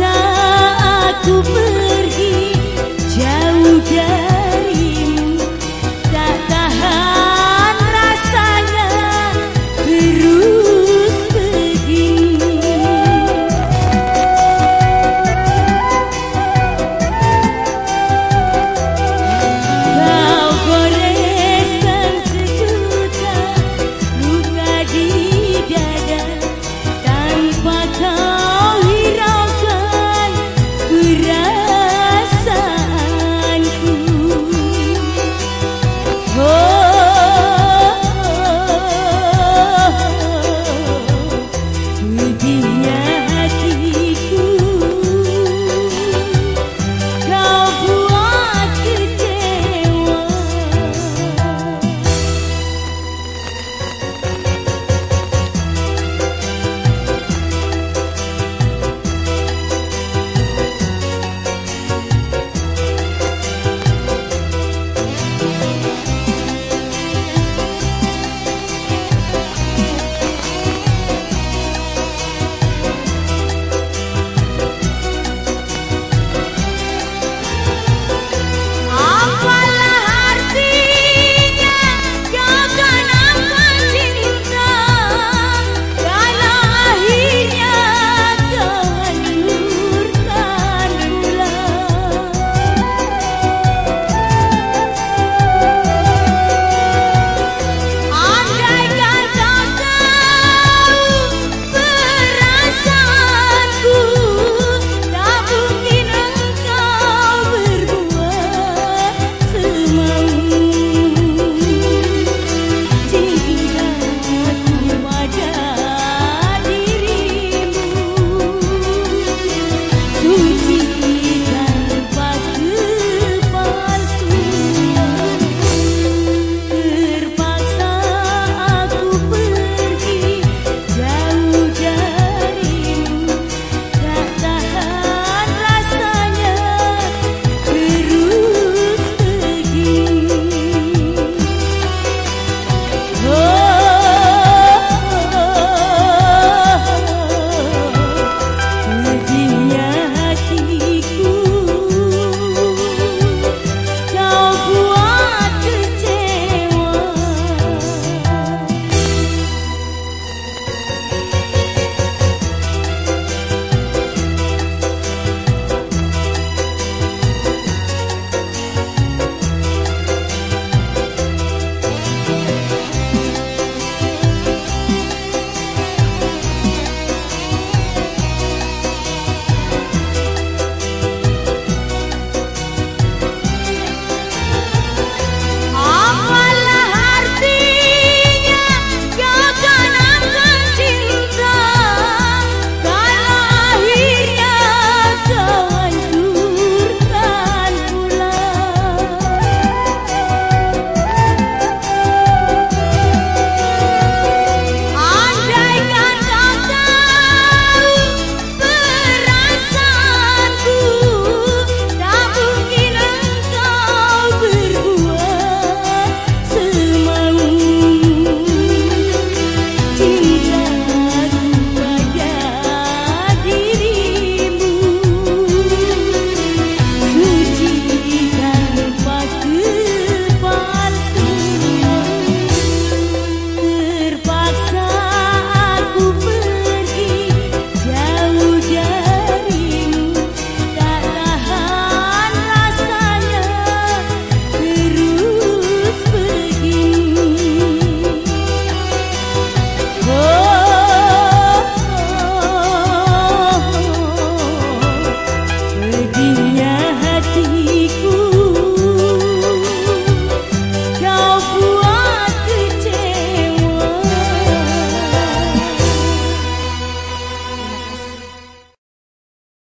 Aku pergi